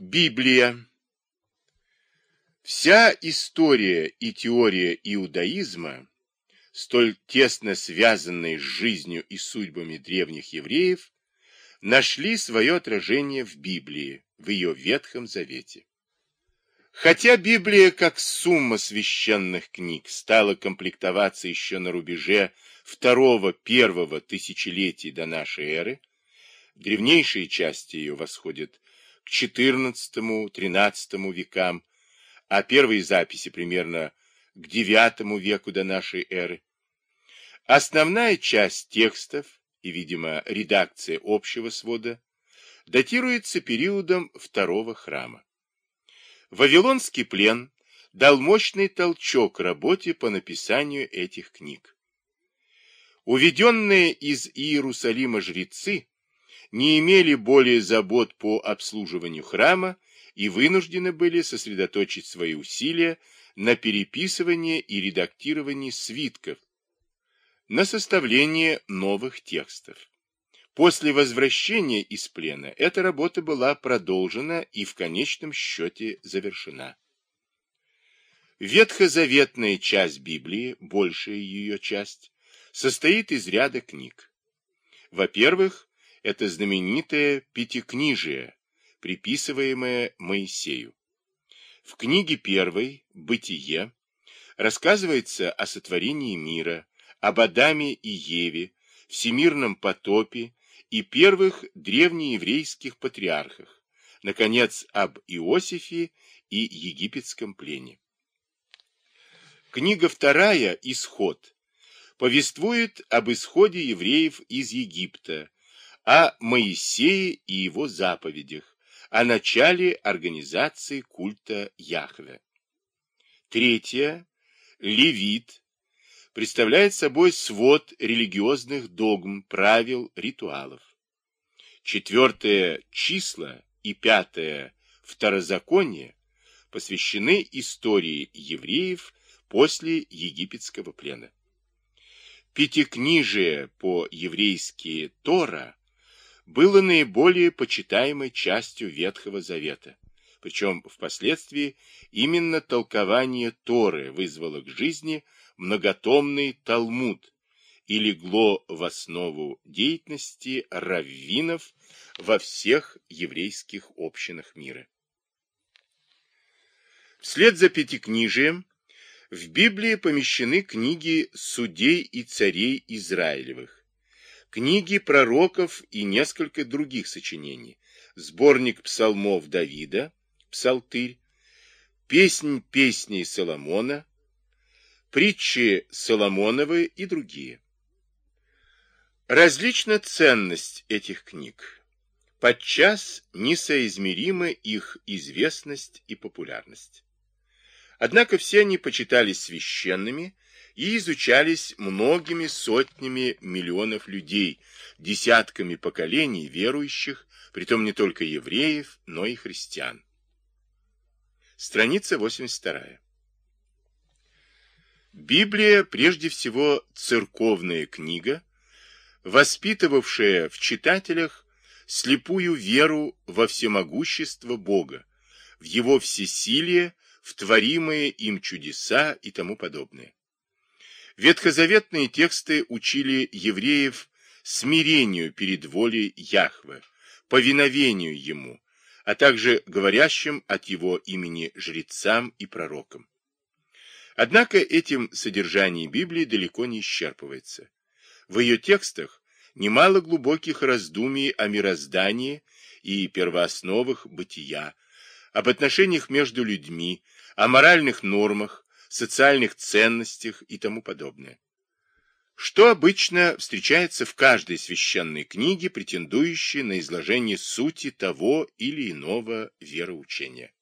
Библия. Вся история и теория иудаизма, столь тесно связанные с жизнью и судьбами древних евреев, нашли свое отражение в Библии, в ее Ветхом Завете. Хотя Библия, как сумма священных книг, стала комплектоваться еще на рубеже второго-первого тысячелетий до нашей эры, древнейшие части ее восходят к XIV-XIII векам, а первые записи примерно к IX веку до нашей эры. Основная часть текстов и, видимо, редакция общего свода датируется периодом второго храма. Вавилонский плен дал мощный толчок работе по написанию этих книг. Уведенные из Иерусалима жрецы не имели более забот по обслуживанию храма и вынуждены были сосредоточить свои усилия на переписывании и редактировании свитков, на составление новых текстов. После возвращения из плена эта работа была продолжена и в конечном счете завершена. Ветхозаветная часть Библии, большая ее часть, состоит из ряда книг. Во-первых, это знаменитое Пятикнижие, приписываемое Моисею. В книге первой «Бытие» рассказывается о сотворении мира, об Адаме и Еве, всемирном потопе и первых древнееврейских патриархах, наконец, об Иосифе и египетском плене. Книга вторая «Исход» повествует об исходе евреев из Египта, о Моисее и его заповедях, о начале организации культа Яхве. Третье. Левит представляет собой свод религиозных догм, правил, ритуалов. Четвертое. Числа и пятое. Второзаконие посвящены истории евреев после египетского плена. Пятикнижие по-еврейски Тора было наиболее почитаемой частью Ветхого Завета. Причем впоследствии именно толкование Торы вызвало к жизни многотомный Талмуд и легло в основу деятельности раввинов во всех еврейских общинах мира. Вслед за Пятикнижием в Библии помещены книги судей и царей Израилевых, книги пророков и несколько других сочинений, сборник псалмов Давида, псалтырь, песнь песней Соломона, притчи Соломоновы и другие. Различна ценность этих книг. Подчас несоизмерима их известность и популярность. Однако все они почитались священными и изучались многими сотнями миллионов людей, десятками поколений верующих, притом не только евреев, но и христиан. Страница 82. Библия, прежде всего, церковная книга, воспитывавшая в читателях слепую веру во всемогущество Бога, в Его всесилие, в творимые им чудеса и тому подобное. Ветхозаветные тексты учили евреев смирению перед волей Яхве, повиновению Ему, а также говорящим от Его имени жрецам и пророкам. Однако этим содержание Библии далеко не исчерпывается. В ее текстах немало глубоких раздумий о мироздании и первоосновах бытия, об отношениях между людьми, о моральных нормах, социальных ценностях и тому подобное. Что обычно встречается в каждой священной книге, претендующей на изложение сути того или иного вероучения.